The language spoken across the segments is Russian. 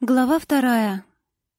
Глава вторая.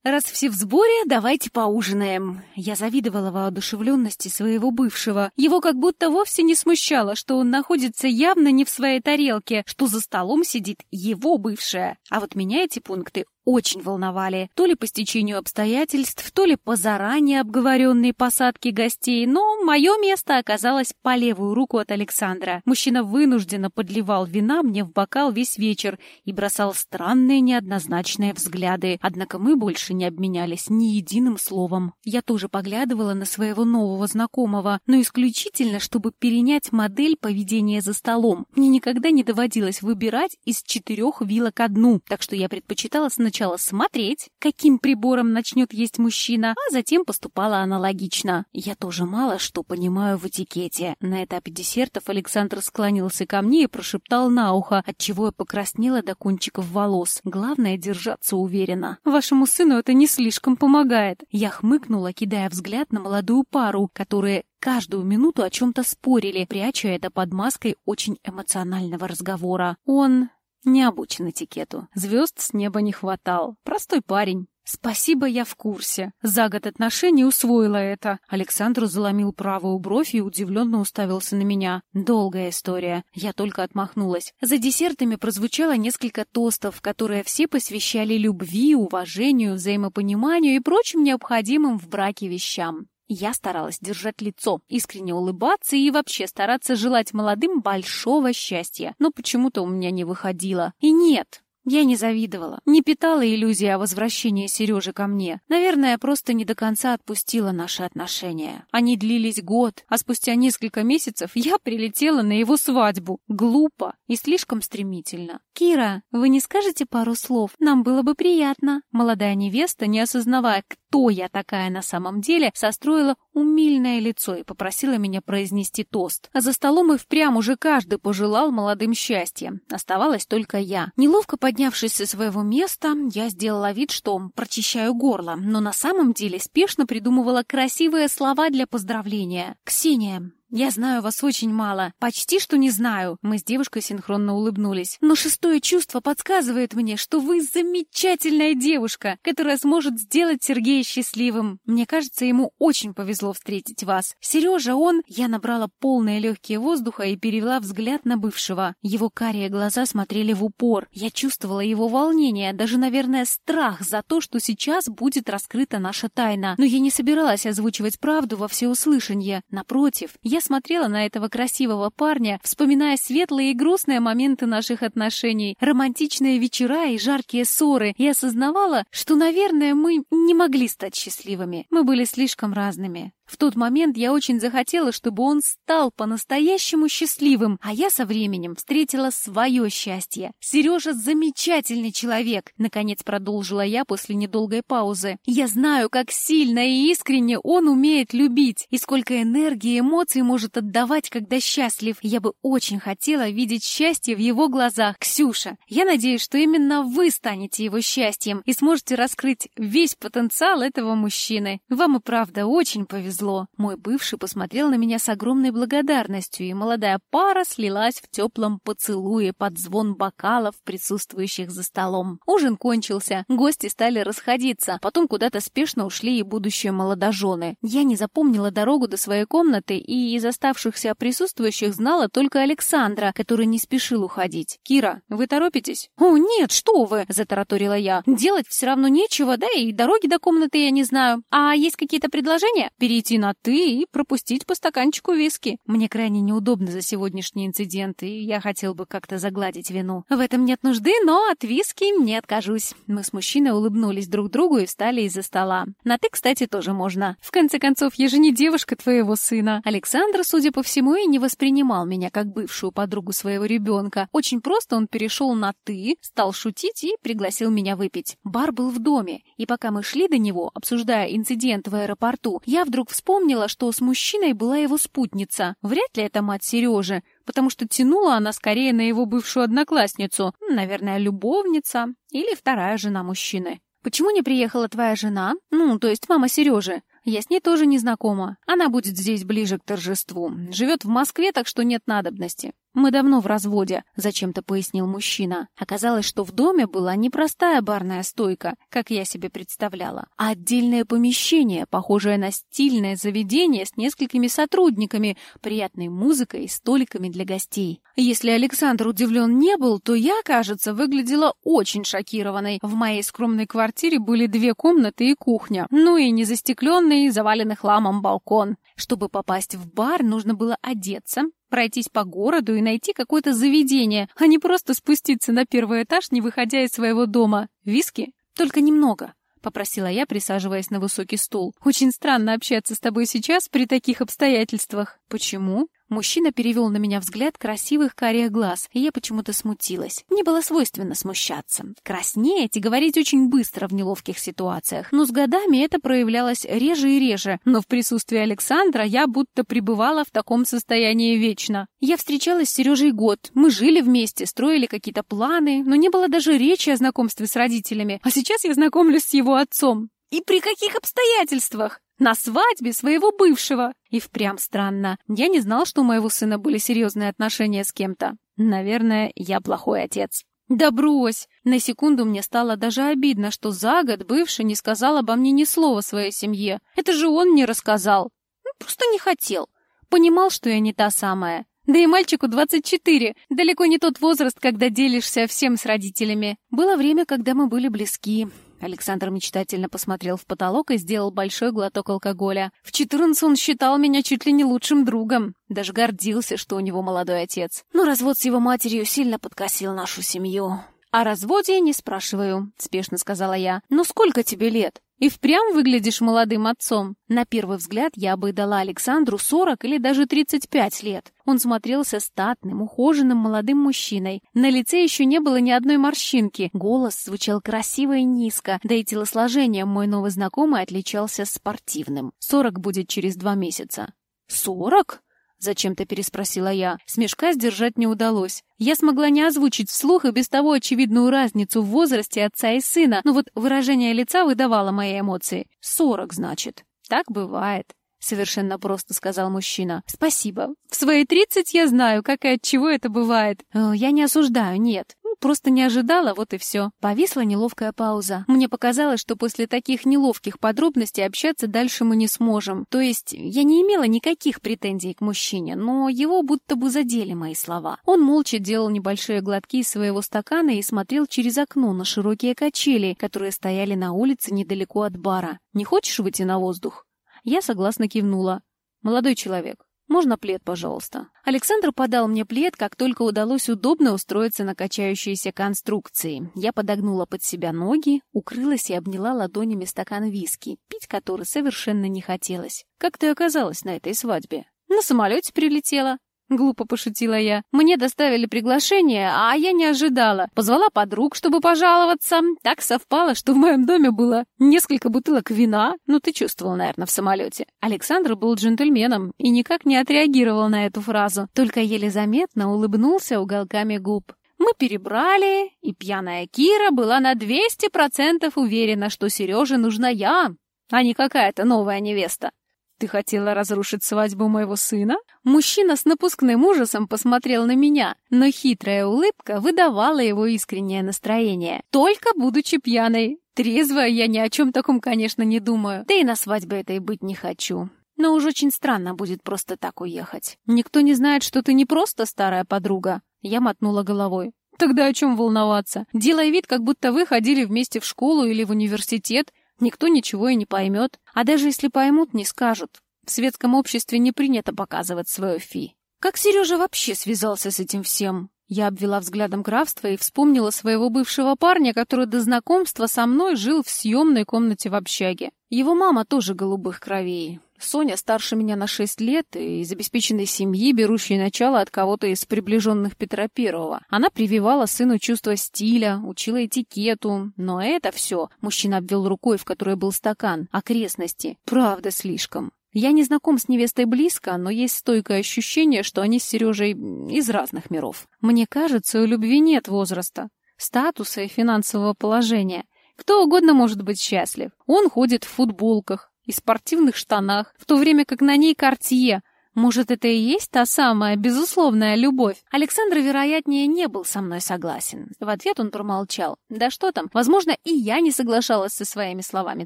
«Раз все в сборе, давайте поужинаем». Я завидовала воодушевленности своего бывшего. Его как будто вовсе не смущало, что он находится явно не в своей тарелке, что за столом сидит его бывшая. А вот меня эти пункты очень волновали. То ли по стечению обстоятельств, то ли по заранее обговоренной посадке гостей, но мое место оказалось по левую руку от Александра. Мужчина вынужденно подливал вина мне в бокал весь вечер и бросал странные неоднозначные взгляды. Однако мы больше не обменялись ни единым словом. Я тоже поглядывала на своего нового знакомого, но исключительно, чтобы перенять модель поведения за столом. Мне никогда не доводилось выбирать из четырех вилок одну, так что я предпочитала сначала сначала смотреть, каким прибором начнет есть мужчина, а затем поступала аналогично. Я тоже мало что понимаю в этикете. На этапе десертов Александр склонился ко мне и прошептал на ухо, отчего я покраснела до кончиков волос. Главное — держаться уверенно. Вашему сыну это не слишком помогает. Я хмыкнула, кидая взгляд на молодую пару, которые каждую минуту о чем-то спорили, пряча это под маской очень эмоционального разговора. Он не обучен этикету. Звезд с неба не хватал. Простой парень. «Спасибо, я в курсе. За год отношений усвоила это». Александр заломил правую бровь и удивленно уставился на меня. Долгая история. Я только отмахнулась. За десертами прозвучало несколько тостов, которые все посвящали любви, уважению, взаимопониманию и прочим необходимым в браке вещам. Я старалась держать лицо, искренне улыбаться и вообще стараться желать молодым большого счастья, но почему-то у меня не выходило. И нет, я не завидовала, не питала иллюзии о возвращении Сережи ко мне. Наверное, просто не до конца отпустила наши отношения. Они длились год, а спустя несколько месяцев я прилетела на его свадьбу. Глупо и слишком стремительно. «Кира, вы не скажете пару слов? Нам было бы приятно». Молодая невеста, не осознавая, кто я такая на самом деле, состроила умильное лицо и попросила меня произнести тост. А за столом и впрямь уже каждый пожелал молодым счастья. Оставалась только я. Неловко поднявшись со своего места, я сделала вид, что прочищаю горло, но на самом деле спешно придумывала красивые слова для поздравления. «Ксения, «Я знаю вас очень мало. Почти что не знаю». Мы с девушкой синхронно улыбнулись. «Но шестое чувство подсказывает мне, что вы замечательная девушка, которая сможет сделать Сергея счастливым. Мне кажется, ему очень повезло встретить вас. Сережа, он...» Я набрала полные легкие воздуха и перевела взгляд на бывшего. Его карие глаза смотрели в упор. Я чувствовала его волнение, даже, наверное, страх за то, что сейчас будет раскрыта наша тайна. Но я не собиралась озвучивать правду во всеуслышание. Напротив, я я смотрела на этого красивого парня, вспоминая светлые и грустные моменты наших отношений, романтичные вечера и жаркие ссоры, и осознавала, что, наверное, мы не могли стать счастливыми. Мы были слишком разными. В тот момент я очень захотела, чтобы он стал по-настоящему счастливым, а я со временем встретила свое счастье. Сережа замечательный человек, наконец продолжила я после недолгой паузы. Я знаю, как сильно и искренне он умеет любить, и сколько энергии и эмоций может отдавать, когда счастлив. Я бы очень хотела видеть счастье в его глазах. Ксюша, я надеюсь, что именно вы станете его счастьем и сможете раскрыть весь потенциал этого мужчины. Вам и правда очень повезло повезло. Мой бывший посмотрел на меня с огромной благодарностью, и молодая пара слилась в теплом поцелуе под звон бокалов, присутствующих за столом. Ужин кончился, гости стали расходиться, потом куда-то спешно ушли и будущие молодожены. Я не запомнила дорогу до своей комнаты, и из оставшихся присутствующих знала только Александра, который не спешил уходить. «Кира, вы торопитесь?» «О, нет, что вы!» — затараторила я. «Делать все равно нечего, да и дороги до комнаты я не знаю. А есть какие-то предложения?» «Перейти перейти на «ты» и пропустить по стаканчику виски. Мне крайне неудобно за сегодняшний инцидент, и я хотел бы как-то загладить вину. В этом нет нужды, но от виски не откажусь. Мы с мужчиной улыбнулись друг другу и встали из-за стола. На «ты», кстати, тоже можно. В конце концов, я же не девушка твоего сына. Александр, судя по всему, и не воспринимал меня как бывшую подругу своего ребенка. Очень просто он перешел на «ты», стал шутить и пригласил меня выпить. Бар был в доме, и пока мы шли до него, обсуждая инцидент в аэропорту, я вдруг вспомнила, что с мужчиной была его спутница. Вряд ли это мать Сережи, потому что тянула она скорее на его бывшую одноклассницу, наверное, любовница или вторая жена мужчины. «Почему не приехала твоя жена? Ну, то есть мама Сережи?» Я с ней тоже не знакома. Она будет здесь ближе к торжеству. Живет в Москве, так что нет надобности. Мы давно в разводе, зачем-то пояснил мужчина. Оказалось, что в доме была не простая барная стойка, как я себе представляла, а отдельное помещение, похожее на стильное заведение с несколькими сотрудниками, приятной музыкой и столиками для гостей. Если Александр удивлен не был, то я, кажется, выглядела очень шокированной. В моей скромной квартире были две комнаты и кухня, ну и незастекленный, заваленный хламом балкон. Чтобы попасть в бар, нужно было одеться, пройтись по городу и найти какое-то заведение, а не просто спуститься на первый этаж, не выходя из своего дома. Виски? Только немного. — попросила я, присаживаясь на высокий стул. «Очень странно общаться с тобой сейчас при таких обстоятельствах». «Почему?» Мужчина перевел на меня взгляд красивых карих глаз, и я почему-то смутилась. Мне было свойственно смущаться. Краснеть и говорить очень быстро в неловких ситуациях. Но с годами это проявлялось реже и реже. Но в присутствии Александра я будто пребывала в таком состоянии вечно. Я встречалась с Сережей год. Мы жили вместе, строили какие-то планы, но не было даже речи о знакомстве с родителями. А сейчас я знакомлюсь с его отцом. И при каких обстоятельствах? На свадьбе своего бывшего. И впрямь странно. Я не знал, что у моего сына были серьезные отношения с кем-то. Наверное, я плохой отец. Да брось! На секунду мне стало даже обидно, что за год бывший не сказал обо мне ни слова своей семье. Это же он мне рассказал. Ну, просто не хотел. Понимал, что я не та самая. Да и мальчику 24. Далеко не тот возраст, когда делишься всем с родителями. Было время, когда мы были близки. Александр мечтательно посмотрел в потолок и сделал большой глоток алкоголя. В 14 он считал меня чуть ли не лучшим другом. Даже гордился, что у него молодой отец. Но развод с его матерью сильно подкосил нашу семью. «О разводе не спрашиваю», — спешно сказала я. «Ну сколько тебе лет?» И впрямь выглядишь молодым отцом. На первый взгляд я бы дала Александру 40 или даже 35 лет. Он смотрелся статным, ухоженным молодым мужчиной. На лице еще не было ни одной морщинки. Голос звучал красиво и низко, да и телосложением мой новый знакомый отличался спортивным. 40 будет через два месяца. «Сорок?» Зачем-то переспросила я. Смешка сдержать не удалось. Я смогла не озвучить вслух и без того очевидную разницу в возрасте отца и сына, но вот выражение лица выдавало мои эмоции. «Сорок, значит». «Так бывает», — совершенно просто сказал мужчина. «Спасибо. В свои тридцать я знаю, как и от чего это бывает. Э, я не осуждаю, нет. Просто не ожидала, вот и все. Повисла неловкая пауза. Мне показалось, что после таких неловких подробностей общаться дальше мы не сможем. То есть я не имела никаких претензий к мужчине, но его будто бы задели мои слова. Он молча делал небольшие глотки из своего стакана и смотрел через окно на широкие качели, которые стояли на улице недалеко от бара. «Не хочешь выйти на воздух?» Я согласно кивнула. «Молодой человек, «Можно плед, пожалуйста?» Александр подал мне плед, как только удалось удобно устроиться на качающейся конструкции. Я подогнула под себя ноги, укрылась и обняла ладонями стакан виски, пить который совершенно не хотелось. «Как ты оказалась на этой свадьбе?» «На самолете прилетела», Глупо пошутила я. Мне доставили приглашение, а я не ожидала. Позвала подруг, чтобы пожаловаться. Так совпало, что в моем доме было несколько бутылок вина. Ну, ты чувствовал, наверное, в самолете. Александр был джентльменом и никак не отреагировал на эту фразу, только еле заметно улыбнулся уголками губ. Мы перебрали, и пьяная Кира была на 200% уверена, что Сереже нужна я, а не какая-то новая невеста. «Ты хотела разрушить свадьбу моего сына?» Мужчина с напускным ужасом посмотрел на меня, но хитрая улыбка выдавала его искреннее настроение. «Только будучи пьяной. Трезвая я ни о чем таком, конечно, не думаю. Да и на свадьбе этой быть не хочу. Но уж очень странно будет просто так уехать. Никто не знает, что ты не просто старая подруга». Я мотнула головой. Тогда о чем волноваться? Делай вид, как будто вы ходили вместе в школу или в университет, Никто ничего и не поймет, а даже если поймут, не скажут. В светском обществе не принято показывать свое фи. Как Сережа вообще связался с этим всем? Я обвела взглядом графство и вспомнила своего бывшего парня, который до знакомства со мной жил в съемной комнате в общаге. Его мама тоже голубых кровей. Соня старше меня на шесть лет и из обеспеченной семьи, берущей начало от кого-то из приближенных Петра Первого. Она прививала сыну чувство стиля, учила этикету, но это все, мужчина обвел рукой, в которой был стакан, окрестности, правда слишком. Я не знаком с невестой близко, но есть стойкое ощущение, что они с Сережей из разных миров. Мне кажется, у любви нет возраста, статуса и финансового положения. Кто угодно может быть счастлив. Он ходит в футболках, и спортивных штанах, в то время как на ней кортье. Может, это и есть та самая безусловная любовь? Александр, вероятнее, не был со мной согласен. В ответ он промолчал. Да что там, возможно, и я не соглашалась со своими словами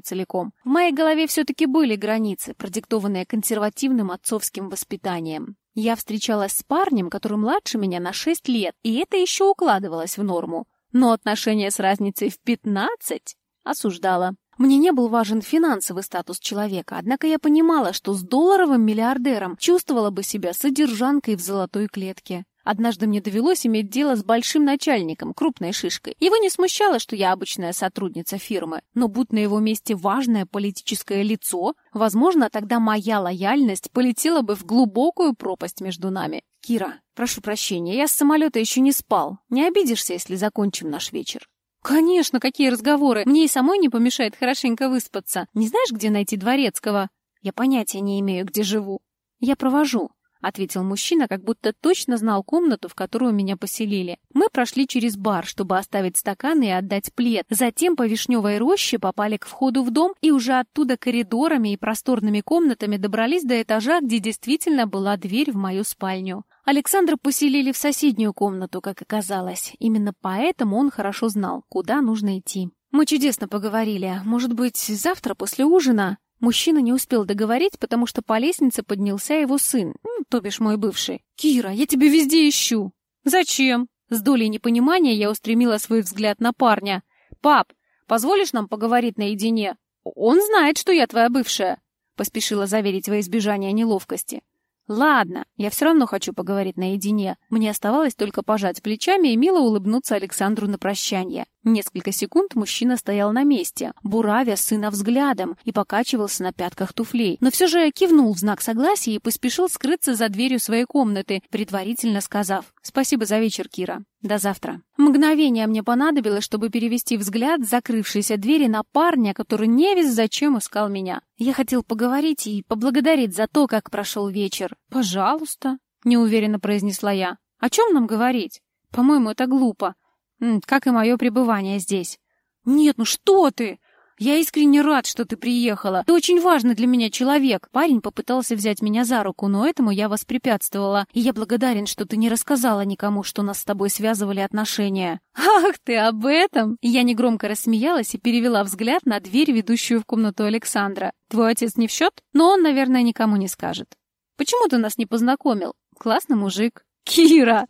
целиком. В моей голове все-таки были границы, продиктованные консервативным отцовским воспитанием. Я встречалась с парнем, который младше меня на 6 лет, и это еще укладывалось в норму. Но отношения с разницей в 15 осуждала. Мне не был важен финансовый статус человека, однако я понимала, что с долларовым миллиардером чувствовала бы себя содержанкой в золотой клетке. Однажды мне довелось иметь дело с большим начальником, крупной шишкой. Его не смущало, что я обычная сотрудница фирмы, но будь на его месте важное политическое лицо, возможно, тогда моя лояльность полетела бы в глубокую пропасть между нами. Кира, прошу прощения, я с самолета еще не спал. Не обидишься, если закончим наш вечер? «Конечно, какие разговоры! Мне и самой не помешает хорошенько выспаться. Не знаешь, где найти Дворецкого?» «Я понятия не имею, где живу». «Я провожу», — ответил мужчина, как будто точно знал комнату, в которую меня поселили. Мы прошли через бар, чтобы оставить стаканы и отдать плед. Затем по Вишневой роще попали к входу в дом и уже оттуда коридорами и просторными комнатами добрались до этажа, где действительно была дверь в мою спальню. Александра поселили в соседнюю комнату, как оказалось. Именно поэтому он хорошо знал, куда нужно идти. Мы чудесно поговорили. Может быть, завтра после ужина? Мужчина не успел договорить, потому что по лестнице поднялся его сын, то бишь мой бывший. «Кира, я тебя везде ищу!» «Зачем?» С долей непонимания я устремила свой взгляд на парня. «Пап, позволишь нам поговорить наедине? Он знает, что я твоя бывшая!» Поспешила заверить во избежание неловкости. «Ладно, я все равно хочу поговорить наедине». Мне оставалось только пожать плечами и мило улыбнуться Александру на прощание. Несколько секунд мужчина стоял на месте, буравя сына взглядом и покачивался на пятках туфлей. Но все же кивнул в знак согласия и поспешил скрыться за дверью своей комнаты, предварительно сказав «Спасибо за вечер, Кира. До завтра». Мгновение мне понадобилось, чтобы перевести взгляд закрывшейся двери на парня, который не весь зачем искал меня. Я хотел поговорить и поблагодарить за то, как прошел вечер. «Пожалуйста», — неуверенно произнесла я. «О чем нам говорить? По-моему, это глупо как и мое пребывание здесь. «Нет, ну что ты! Я искренне рад, что ты приехала. Ты очень важный для меня человек». Парень попытался взять меня за руку, но этому я воспрепятствовала. И я благодарен, что ты не рассказала никому, что нас с тобой связывали отношения. «Ах ты об этом!» Я негромко рассмеялась и перевела взгляд на дверь, ведущую в комнату Александра. «Твой отец не в счет? Но он, наверное, никому не скажет». «Почему ты нас не познакомил? Классный мужик». «Кира!»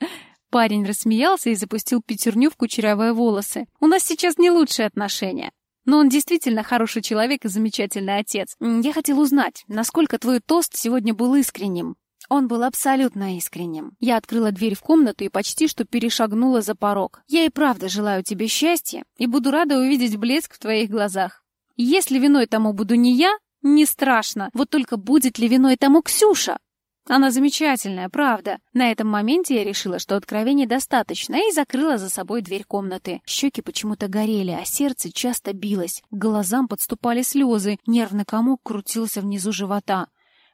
Парень рассмеялся и запустил пятерню в кучерявые волосы. «У нас сейчас не лучшие отношения. Но он действительно хороший человек и замечательный отец. Я хотел узнать, насколько твой тост сегодня был искренним». Он был абсолютно искренним. Я открыла дверь в комнату и почти что перешагнула за порог. Я и правда желаю тебе счастья и буду рада увидеть блеск в твоих глазах. Если виной тому буду не я, не страшно. Вот только будет ли виной тому Ксюша? Она замечательная, правда. На этом моменте я решила, что откровений достаточно, и закрыла за собой дверь комнаты. Щеки почему-то горели, а сердце часто билось. К глазам подступали слезы, нервный комок крутился внизу живота.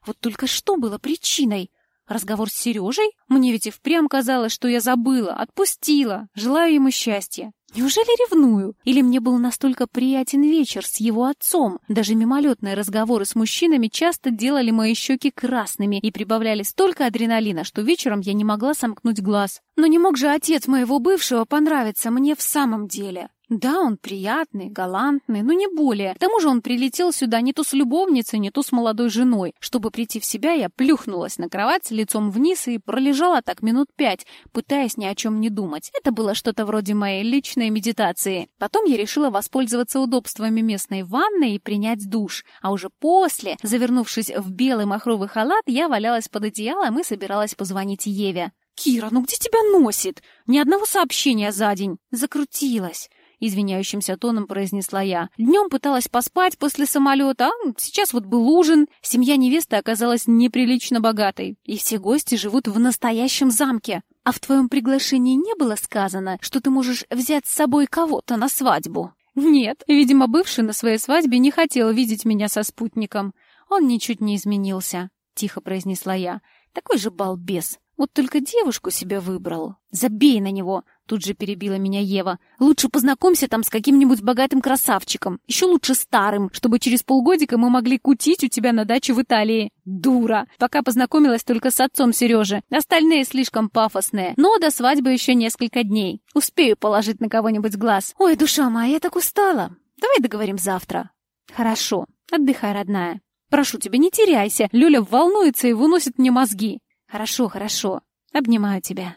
Вот только что было причиной? Разговор с Сережей? Мне ведь и впрямь казалось, что я забыла, отпустила. Желаю ему счастья. Неужели ревную? Или мне был настолько приятен вечер с его отцом? Даже мимолетные разговоры с мужчинами часто делали мои щеки красными и прибавляли столько адреналина, что вечером я не могла сомкнуть глаз. Но не мог же отец моего бывшего понравиться мне в самом деле. Да, он приятный, галантный, но не более. К тому же он прилетел сюда не то с любовницей, не то с молодой женой. Чтобы прийти в себя, я плюхнулась на кровать лицом вниз и пролежала так минут пять, пытаясь ни о чем не думать. Это было что-то вроде моей личной медитации. Потом я решила воспользоваться удобствами местной ванны и принять душ. А уже после, завернувшись в белый махровый халат, я валялась под одеялом и собиралась позвонить Еве. «Кира, ну где тебя носит? Ни одного сообщения за день!» Закрутилась извиняющимся тоном произнесла я. Днем пыталась поспать после самолета, а сейчас вот был ужин. Семья невесты оказалась неприлично богатой, и все гости живут в настоящем замке. А в твоем приглашении не было сказано, что ты можешь взять с собой кого-то на свадьбу? Нет, видимо, бывший на своей свадьбе не хотел видеть меня со спутником. Он ничуть не изменился, тихо произнесла я. Такой же балбес. Вот только девушку себе выбрал. Забей на него. Тут же перебила меня Ева. «Лучше познакомься там с каким-нибудь богатым красавчиком. Еще лучше старым, чтобы через полгодика мы могли кутить у тебя на даче в Италии». Дура! Пока познакомилась только с отцом Сережи. Остальные слишком пафосные. Но до свадьбы еще несколько дней. Успею положить на кого-нибудь глаз. Ой, душа моя, я так устала. Давай договорим завтра. Хорошо. Отдыхай, родная. Прошу тебя, не теряйся. Люля волнуется и выносит мне мозги. Хорошо, хорошо. Обнимаю тебя.